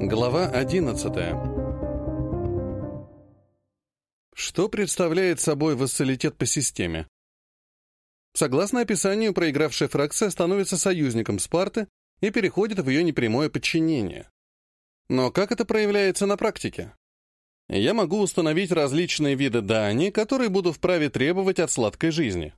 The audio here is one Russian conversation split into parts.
Глава 11 Что представляет собой вассалитет по системе? Согласно описанию, проигравшая фракция становится союзником Спарты и переходит в ее непрямое подчинение. Но как это проявляется на практике? Я могу установить различные виды дани, которые буду вправе требовать от сладкой жизни.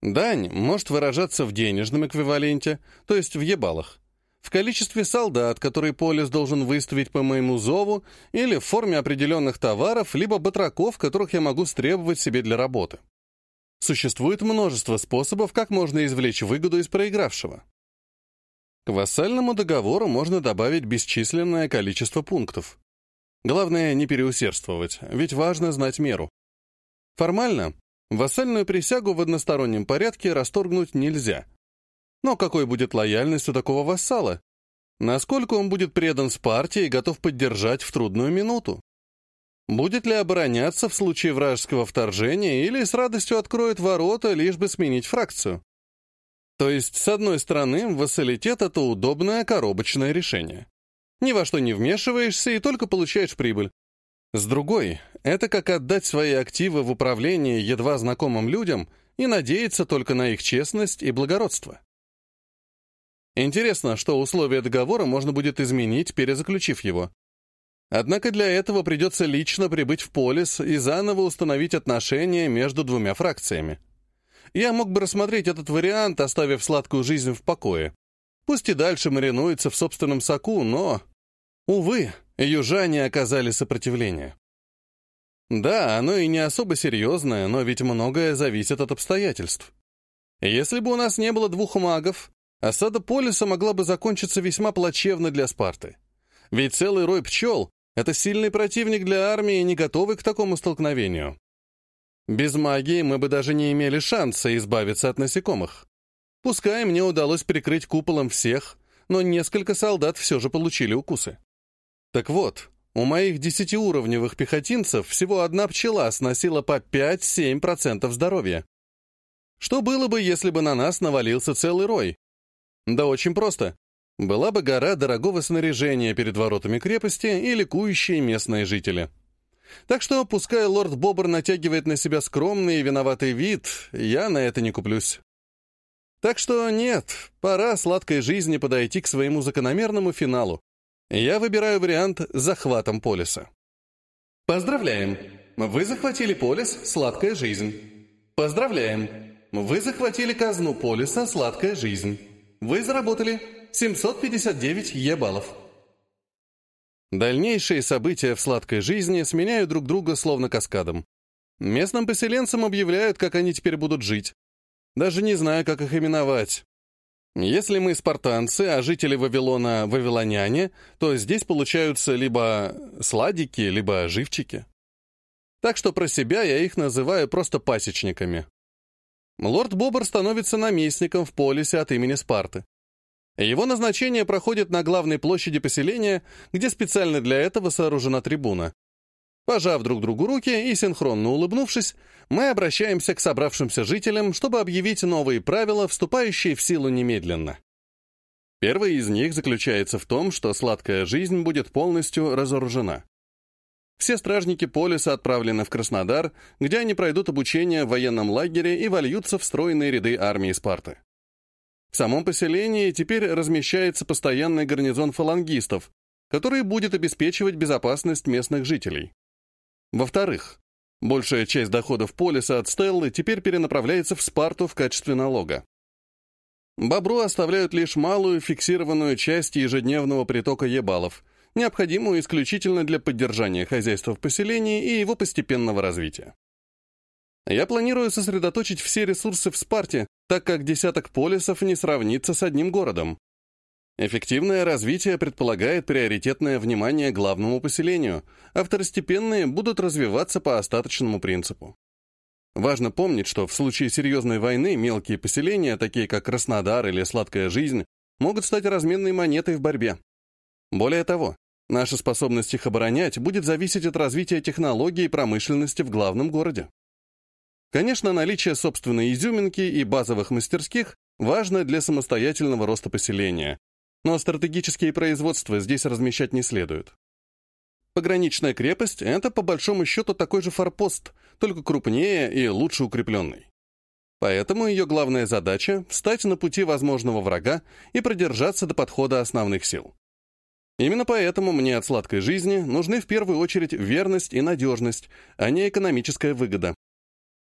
Дань может выражаться в денежном эквиваленте, то есть в ебалах, в количестве солдат, которые полис должен выставить по моему зову, или в форме определенных товаров, либо батраков, которых я могу стребовать себе для работы. Существует множество способов, как можно извлечь выгоду из проигравшего. К вассальному договору можно добавить бесчисленное количество пунктов. Главное не переусердствовать, ведь важно знать меру. Формально, вассальную присягу в одностороннем порядке расторгнуть нельзя – но какой будет лояльность у такого вассала? Насколько он будет предан Спарте и готов поддержать в трудную минуту? Будет ли обороняться в случае вражеского вторжения или с радостью откроет ворота, лишь бы сменить фракцию? То есть, с одной стороны, вассалитет — это удобное коробочное решение. Ни во что не вмешиваешься и только получаешь прибыль. С другой, это как отдать свои активы в управление едва знакомым людям и надеяться только на их честность и благородство. Интересно, что условия договора можно будет изменить, перезаключив его. Однако для этого придется лично прибыть в полис и заново установить отношения между двумя фракциями. Я мог бы рассмотреть этот вариант, оставив сладкую жизнь в покое. Пусть и дальше маринуется в собственном соку, но... Увы, южане оказали сопротивление. Да, оно и не особо серьезное, но ведь многое зависит от обстоятельств. Если бы у нас не было двух магов, осада полиса могла бы закончиться весьма плачевно для Спарты. Ведь целый рой пчел — это сильный противник для армии, не готовый к такому столкновению. Без магии мы бы даже не имели шанса избавиться от насекомых. Пускай мне удалось прикрыть куполом всех, но несколько солдат все же получили укусы. Так вот, у моих десятиуровневых пехотинцев всего одна пчела сносила по 5-7% здоровья. Что было бы, если бы на нас навалился целый рой? Да очень просто. Была бы гора дорогого снаряжения перед воротами крепости и ликующие местные жители. Так что, пускай лорд Бобр натягивает на себя скромный и виноватый вид, я на это не куплюсь. Так что нет, пора сладкой жизни подойти к своему закономерному финалу. Я выбираю вариант с захватом полиса. Поздравляем! Вы захватили полис «Сладкая жизнь». Поздравляем! Вы захватили казну полиса «Сладкая жизнь». Вы заработали 759 Е-баллов. Дальнейшие события в сладкой жизни сменяют друг друга словно каскадом. Местным поселенцам объявляют, как они теперь будут жить. Даже не знаю, как их именовать. Если мы спартанцы, а жители Вавилона — вавилоняне, то здесь получаются либо сладики, либо живчики. Так что про себя я их называю просто пасечниками. Лорд Бобр становится наместником в полисе от имени Спарты. Его назначение проходит на главной площади поселения, где специально для этого сооружена трибуна. Пожав друг другу руки и синхронно улыбнувшись, мы обращаемся к собравшимся жителям, чтобы объявить новые правила, вступающие в силу немедленно. Первый из них заключается в том, что сладкая жизнь будет полностью разоружена. Все стражники полиса отправлены в Краснодар, где они пройдут обучение в военном лагере и вольются в стройные ряды армии Спарты. В самом поселении теперь размещается постоянный гарнизон фалангистов, который будет обеспечивать безопасность местных жителей. Во-вторых, большая часть доходов полиса от Стеллы теперь перенаправляется в Спарту в качестве налога. Бобру оставляют лишь малую фиксированную часть ежедневного притока ебалов – необходимую исключительно для поддержания хозяйства в поселении и его постепенного развития. Я планирую сосредоточить все ресурсы в Спарте, так как десяток полисов не сравнится с одним городом. Эффективное развитие предполагает приоритетное внимание главному поселению, а второстепенные будут развиваться по остаточному принципу. Важно помнить, что в случае серьезной войны мелкие поселения, такие как Краснодар или Сладкая жизнь, могут стать разменной монетой в борьбе. Более того, Наша способность их оборонять будет зависеть от развития технологий и промышленности в главном городе. Конечно, наличие собственной изюминки и базовых мастерских важно для самостоятельного роста поселения. но стратегические производства здесь размещать не следует. Пограничная крепость — это, по большому счету, такой же форпост, только крупнее и лучше укрепленный. Поэтому ее главная задача — встать на пути возможного врага и продержаться до подхода основных сил. Именно поэтому мне от сладкой жизни нужны в первую очередь верность и надежность, а не экономическая выгода.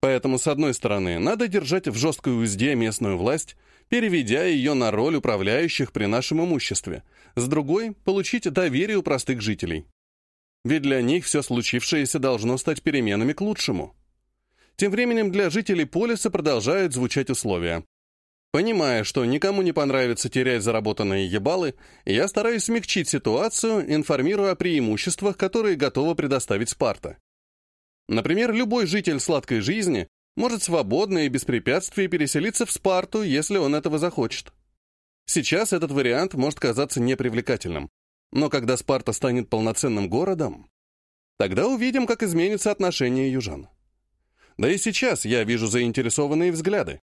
Поэтому, с одной стороны, надо держать в жесткой узде местную власть, переведя ее на роль управляющих при нашем имуществе, с другой — получить доверие у простых жителей. Ведь для них все случившееся должно стать переменами к лучшему. Тем временем для жителей полиса продолжают звучать условия. Понимая, что никому не понравится терять заработанные ебалы, я стараюсь смягчить ситуацию, информируя о преимуществах, которые готова предоставить Спарта. Например, любой житель сладкой жизни может свободно и без препятствий переселиться в Спарту, если он этого захочет. Сейчас этот вариант может казаться непривлекательным, но когда Спарта станет полноценным городом, тогда увидим, как изменится отношение южан. Да и сейчас я вижу заинтересованные взгляды.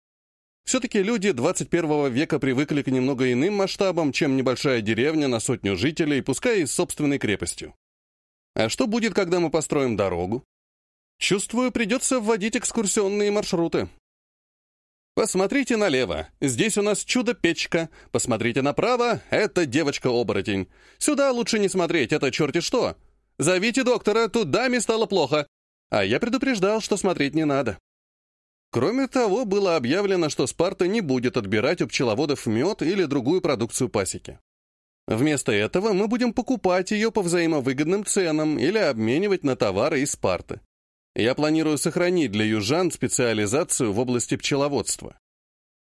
Все-таки люди 21 века привыкли к немного иным масштабам, чем небольшая деревня на сотню жителей, пускай и с собственной крепостью. А что будет, когда мы построим дорогу? Чувствую, придется вводить экскурсионные маршруты. Посмотрите налево, здесь у нас чудо-печка. Посмотрите направо, это девочка-оборотень. Сюда лучше не смотреть, это черти что. Зовите доктора, тут даме стало плохо. А я предупреждал, что смотреть не надо. Кроме того, было объявлено, что Спарта не будет отбирать у пчеловодов мед или другую продукцию пасеки. Вместо этого мы будем покупать ее по взаимовыгодным ценам или обменивать на товары из Спарты. Я планирую сохранить для южан специализацию в области пчеловодства.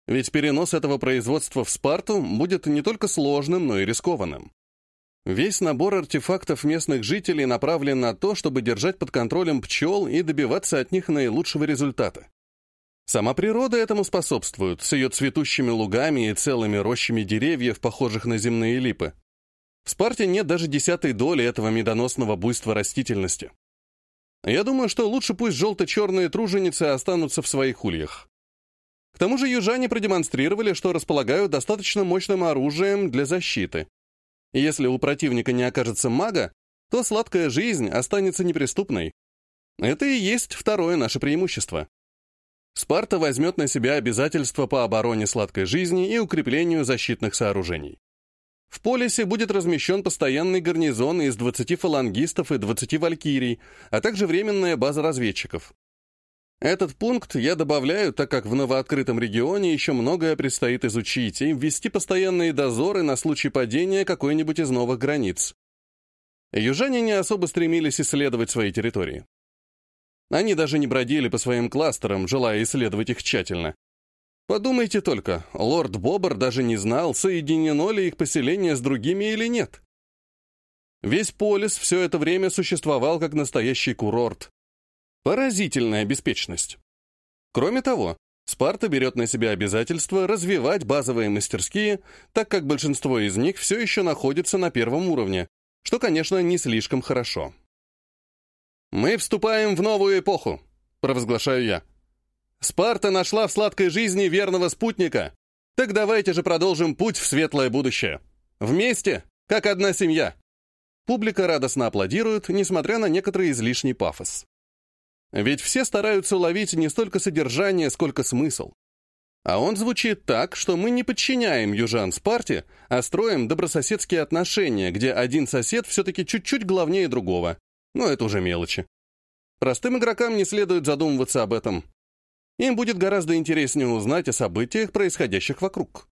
Ведь перенос этого производства в Спарту будет не только сложным, но и рискованным. Весь набор артефактов местных жителей направлен на то, чтобы держать под контролем пчел и добиваться от них наилучшего результата. Сама природа этому способствует, с ее цветущими лугами и целыми рощами деревьев, похожих на земные липы. В Спарте нет даже десятой доли этого медоносного буйства растительности. Я думаю, что лучше пусть желто-черные труженицы останутся в своих ульях. К тому же южане продемонстрировали, что располагают достаточно мощным оружием для защиты. И если у противника не окажется мага, то сладкая жизнь останется неприступной. Это и есть второе наше преимущество. Спарта возьмет на себя обязательства по обороне сладкой жизни и укреплению защитных сооружений. В полисе будет размещен постоянный гарнизон из 20 фалангистов и 20 валькирий, а также временная база разведчиков. Этот пункт я добавляю, так как в новооткрытом регионе еще многое предстоит изучить и ввести постоянные дозоры на случай падения какой-нибудь из новых границ. Южане не особо стремились исследовать свои территории. Они даже не бродили по своим кластерам, желая исследовать их тщательно. Подумайте только, лорд Бобр даже не знал, соединено ли их поселение с другими или нет. Весь полис все это время существовал как настоящий курорт. Поразительная беспечность. Кроме того, Спарта берет на себя обязательство развивать базовые мастерские, так как большинство из них все еще находится на первом уровне, что, конечно, не слишком хорошо. «Мы вступаем в новую эпоху», — провозглашаю я. «Спарта нашла в сладкой жизни верного спутника. Так давайте же продолжим путь в светлое будущее. Вместе, как одна семья». Публика радостно аплодирует, несмотря на некоторый излишний пафос. Ведь все стараются уловить не столько содержание, сколько смысл. А он звучит так, что мы не подчиняем южан Спарте, а строим добрососедские отношения, где один сосед все-таки чуть-чуть главнее другого. Но это уже мелочи. Простым игрокам не следует задумываться об этом. Им будет гораздо интереснее узнать о событиях, происходящих вокруг.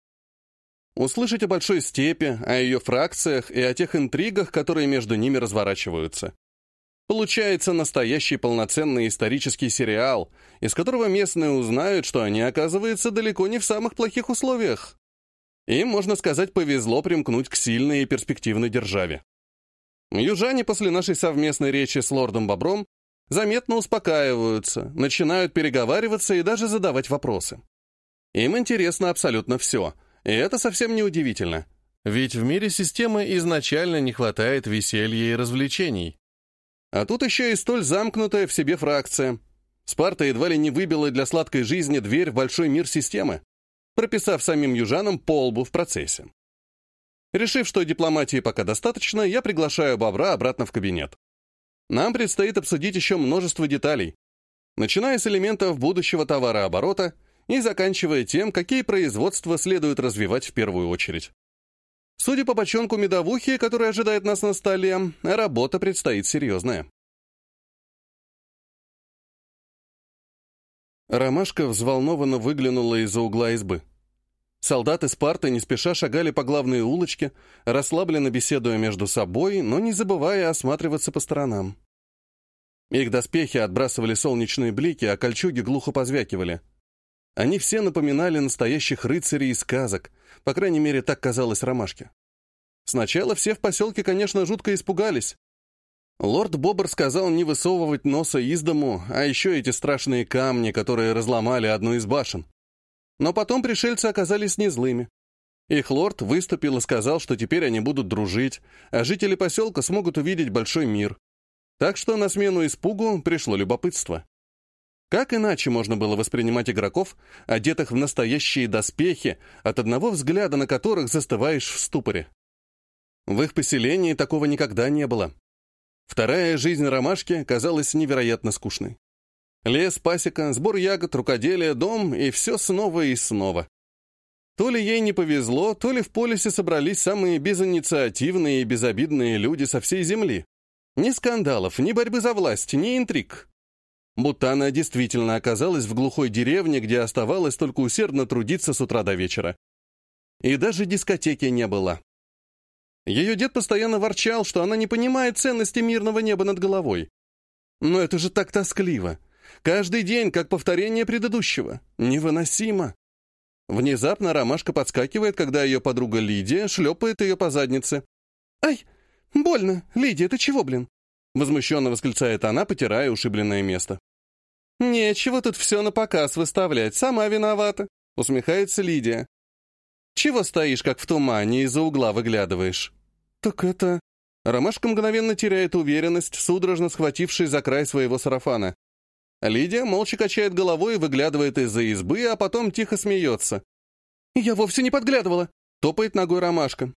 Услышать о Большой Степи, о ее фракциях и о тех интригах, которые между ними разворачиваются. Получается настоящий полноценный исторический сериал, из которого местные узнают, что они, оказывается, далеко не в самых плохих условиях. Им, можно сказать, повезло примкнуть к сильной и перспективной державе. Южане после нашей совместной речи с лордом Бобром заметно успокаиваются, начинают переговариваться и даже задавать вопросы. Им интересно абсолютно все, и это совсем не удивительно. Ведь в мире системы изначально не хватает веселья и развлечений. А тут еще и столь замкнутая в себе фракция. Спарта едва ли не выбила для сладкой жизни дверь в большой мир системы, прописав самим южанам полбу в процессе. Решив, что дипломатии пока достаточно, я приглашаю Бобра обратно в кабинет. Нам предстоит обсудить еще множество деталей, начиная с элементов будущего товарооборота и заканчивая тем, какие производства следует развивать в первую очередь. Судя по бочонку медовухи, который ожидает нас на столе, работа предстоит серьезная. Ромашка взволнованно выглянула из-за угла избы. Солдаты Спарты не спеша шагали по главной улочке, расслабленно беседуя между собой, но не забывая осматриваться по сторонам. Их доспехи отбрасывали солнечные блики, а кольчуги глухо позвякивали. Они все напоминали настоящих рыцарей из сказок, по крайней мере, так казалось Ромашке. Сначала все в поселке, конечно, жутко испугались. Лорд Бобр сказал не высовывать носа из дому, а еще эти страшные камни, которые разломали одну из башен. Но потом пришельцы оказались не злыми. Их лорд выступил и сказал, что теперь они будут дружить, а жители поселка смогут увидеть большой мир. Так что на смену испугу пришло любопытство. Как иначе можно было воспринимать игроков, одетых в настоящие доспехи, от одного взгляда на которых застываешь в ступоре? В их поселении такого никогда не было. Вторая жизнь ромашки казалась невероятно скучной. Лес, пасека, сбор ягод, рукоделие, дом и все снова и снова. То ли ей не повезло, то ли в полисе собрались самые безинициативные и безобидные люди со всей земли. Ни скандалов, ни борьбы за власть, ни интриг. Будто она действительно оказалась в глухой деревне, где оставалось только усердно трудиться с утра до вечера. И даже дискотеки не было. Ее дед постоянно ворчал, что она не понимает ценности мирного неба над головой. Но это же так тоскливо. Каждый день, как повторение предыдущего. Невыносимо. Внезапно ромашка подскакивает, когда ее подруга Лидия шлепает ее по заднице. «Ай, больно! Лидия, ты чего, блин?» Возмущенно восклицает она, потирая ушибленное место. «Нечего тут все на показ выставлять, сама виновата», усмехается Лидия. «Чего стоишь, как в тумане, из-за угла выглядываешь?» «Так это...» Ромашка мгновенно теряет уверенность, судорожно схватившись за край своего сарафана. Лидия молча качает головой и выглядывает из-за избы, а потом тихо смеется. «Я вовсе не подглядывала!» — топает ногой ромашка.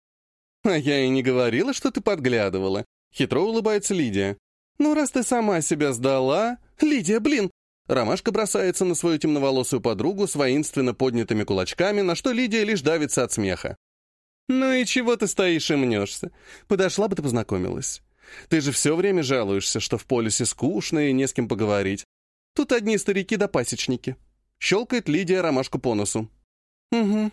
«А я и не говорила, что ты подглядывала!» — хитро улыбается Лидия. «Ну, раз ты сама себя сдала...» «Лидия, блин!» Ромашка бросается на свою темноволосую подругу с воинственно поднятыми кулачками, на что Лидия лишь давится от смеха. «Ну и чего ты стоишь и мнешься? Подошла бы ты познакомилась. Ты же все время жалуешься, что в полюсе скучно и не с кем поговорить. Тут одни старики да пасечники. Щелкает Лидия ромашку по носу. Угу.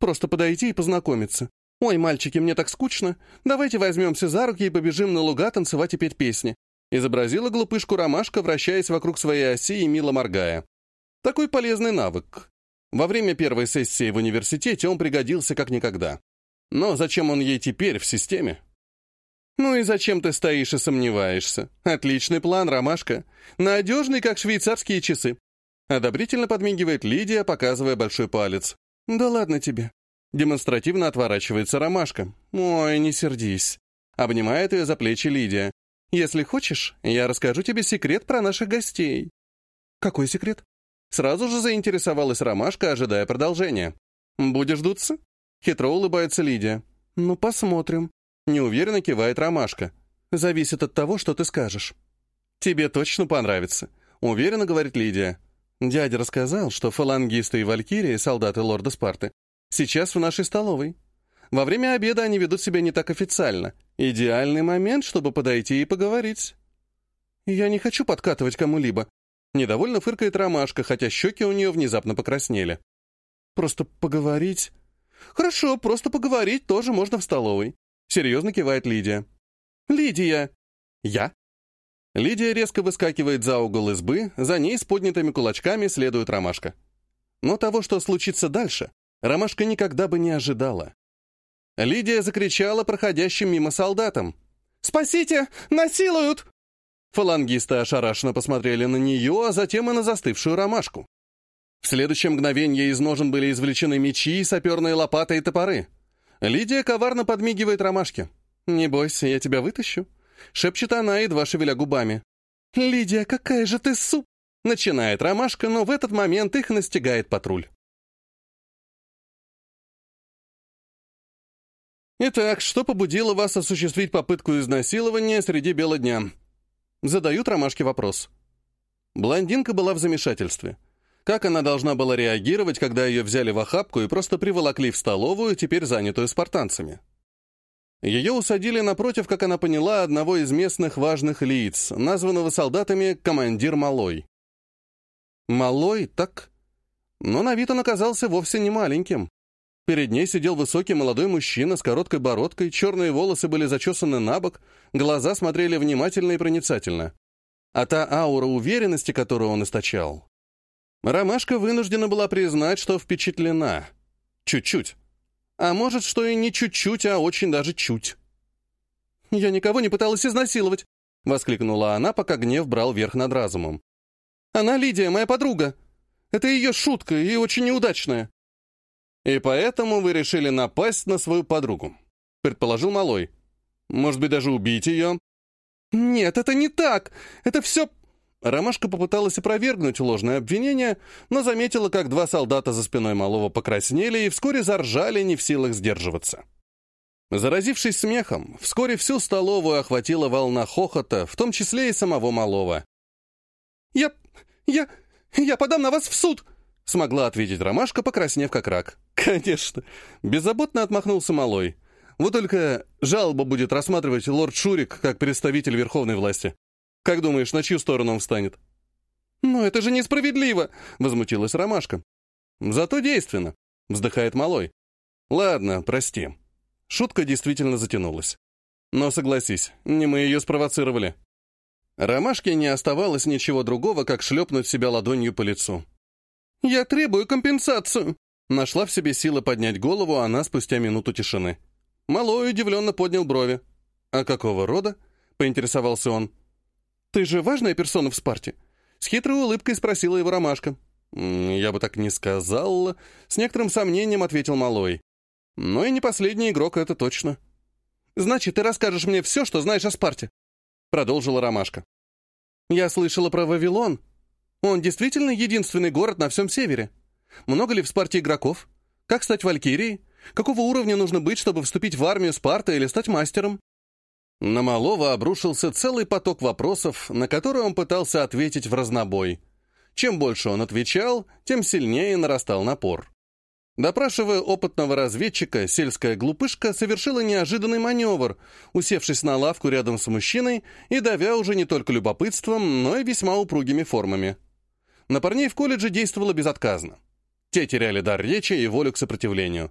Просто подойти и познакомиться. Ой, мальчики, мне так скучно. Давайте возьмемся за руки и побежим на луга танцевать и петь песни. Изобразила глупышку ромашка, вращаясь вокруг своей оси и мило моргая. Такой полезный навык. Во время первой сессии в университете он пригодился как никогда. Но зачем он ей теперь в системе? «Ну и зачем ты стоишь и сомневаешься? Отличный план, Ромашка. Надежный, как швейцарские часы». Одобрительно подмигивает Лидия, показывая большой палец. «Да ладно тебе». Демонстративно отворачивается Ромашка. «Ой, не сердись». Обнимает ее за плечи Лидия. «Если хочешь, я расскажу тебе секрет про наших гостей». «Какой секрет?» Сразу же заинтересовалась Ромашка, ожидая продолжения. «Будешь дуться?» Хитро улыбается Лидия. «Ну, посмотрим». Неуверенно кивает Ромашка. «Зависит от того, что ты скажешь». «Тебе точно понравится», — уверенно говорит Лидия. Дядя рассказал, что фалангисты и валькирии, солдаты лорда Спарты, сейчас в нашей столовой. Во время обеда они ведут себя не так официально. Идеальный момент, чтобы подойти и поговорить. Я не хочу подкатывать кому-либо. Недовольно фыркает Ромашка, хотя щеки у нее внезапно покраснели. Просто поговорить... Хорошо, просто поговорить тоже можно в столовой. Серьезно кивает Лидия. «Лидия!» «Я?» Лидия резко выскакивает за угол избы, за ней с поднятыми кулачками следует Ромашка. Но того, что случится дальше, Ромашка никогда бы не ожидала. Лидия закричала проходящим мимо солдатам. «Спасите! Насилуют!» Фалангисты ошарашенно посмотрели на нее, а затем и на застывшую ромашку. В следующее мгновение из ножен были извлечены мечи, саперные лопаты и топоры. Лидия коварно подмигивает ромашке. «Не бойся, я тебя вытащу», — шепчет она, едва шевеля губами. «Лидия, какая же ты суп!» Начинает ромашка, но в этот момент их настигает патруль. Итак, что побудило вас осуществить попытку изнасилования среди бела дня? Задают ромашке вопрос. Блондинка была в замешательстве. Как она должна была реагировать, когда ее взяли в охапку и просто приволокли в столовую, теперь занятую спартанцами? Ее усадили напротив, как она поняла, одного из местных важных лиц, названного солдатами «командир Малой». Малой, так? Но на вид он оказался вовсе не маленьким. Перед ней сидел высокий молодой мужчина с короткой бородкой, черные волосы были зачесаны на бок, глаза смотрели внимательно и проницательно. А та аура уверенности, которую он источал... Ромашка вынуждена была признать, что впечатлена. Чуть-чуть. А может, что и не чуть-чуть, а очень даже чуть. «Я никого не пыталась изнасиловать», — воскликнула она, пока гнев брал верх над разумом. «Она Лидия, моя подруга. Это ее шутка и очень неудачная. «И поэтому вы решили напасть на свою подругу», — предположил Малой. «Может быть, даже убить ее?» «Нет, это не так! Это все...» Ромашка попыталась опровергнуть ложное обвинение, но заметила, как два солдата за спиной Малого покраснели и вскоре заржали, не в силах сдерживаться. Заразившись смехом, вскоре всю столовую охватила волна хохота, в том числе и самого Малого. «Я... я... я подам на вас в суд!» смогла ответить Ромашка, покраснев как рак. «Конечно!» — беззаботно отмахнулся Малой. «Вот только жалоба будет рассматривать лорд Шурик как представитель верховной власти. Как думаешь, на чью сторону он встанет?» «Но это же несправедливо!» — возмутилась Ромашка. «Зато действенно!» — вздыхает Малой. «Ладно, прости. Шутка действительно затянулась. Но согласись, не мы ее спровоцировали». Ромашке не оставалось ничего другого, как шлепнуть себя ладонью по лицу. «Я требую компенсацию!» Нашла в себе силы поднять голову она спустя минуту тишины. Малой удивленно поднял брови. «А какого рода?» — поинтересовался он. «Ты же важная персона в Спарте?» С хитрой улыбкой спросила его Ромашка. «Я бы так не сказал», — с некоторым сомнением ответил Малой. «Но и не последний игрок, это точно». «Значит, ты расскажешь мне все, что знаешь о Спарте», — продолжила Ромашка. «Я слышала про Вавилон. Он действительно единственный город на всем севере. Много ли в Спарте игроков? Как стать валькирией? Какого уровня нужно быть, чтобы вступить в армию Спарта или стать мастером? На Малова обрушился целый поток вопросов, на которые он пытался ответить в разнобой. Чем больше он отвечал, тем сильнее нарастал напор. Допрашивая опытного разведчика, сельская глупышка совершила неожиданный маневр, усевшись на лавку рядом с мужчиной и давя уже не только любопытством, но и весьма упругими формами. На парней в колледже действовало безотказно. Те теряли дар речи и волю к сопротивлению.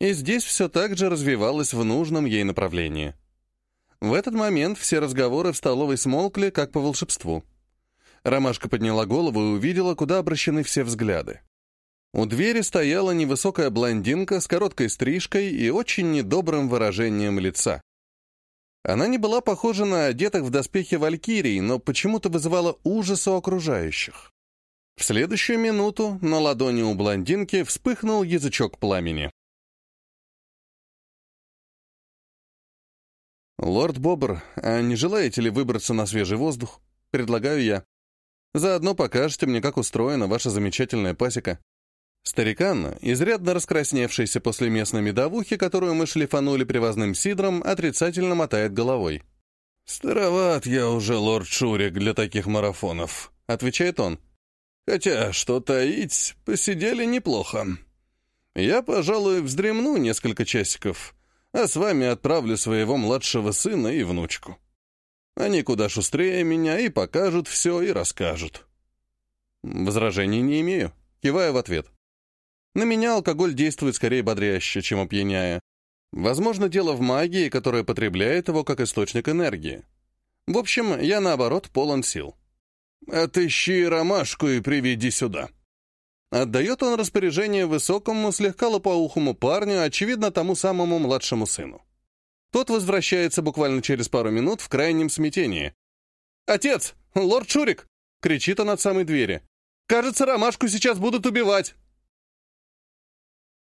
И здесь все так же развивалось в нужном ей направлении. В этот момент все разговоры в столовой смолкли, как по волшебству. Ромашка подняла голову и увидела, куда обращены все взгляды. У двери стояла невысокая блондинка с короткой стрижкой и очень недобрым выражением лица. Она не была похожа на одетых в доспехи валькирий, но почему-то вызывала ужас у окружающих. В следующую минуту на ладони у блондинки вспыхнул язычок пламени. «Лорд Бобр, а не желаете ли выбраться на свежий воздух? Предлагаю я. Заодно покажете мне, как устроена ваша замечательная пасека». Старикан, изрядно раскрасневшийся после местной медовухи, которую мы шлифанули привозным сидром, отрицательно мотает головой. «Староват я уже, лорд Шурик, для таких марафонов», — отвечает он. Хотя, что таить, посидели неплохо. Я, пожалуй, вздремну несколько часиков, а с вами отправлю своего младшего сына и внучку. Они куда шустрее меня и покажут все, и расскажут. Возражений не имею, кивая в ответ. На меня алкоголь действует скорее бодряще, чем опьяняя. Возможно, дело в магии, которая потребляет его как источник энергии. В общем, я, наоборот, полон сил. «Отыщи ромашку и приведи сюда». Отдает он распоряжение высокому, слегка лопоухому парню, очевидно, тому самому младшему сыну. Тот возвращается буквально через пару минут в крайнем смятении. «Отец! Лорд Шурик!» — кричит он от самой двери. «Кажется, ромашку сейчас будут убивать!»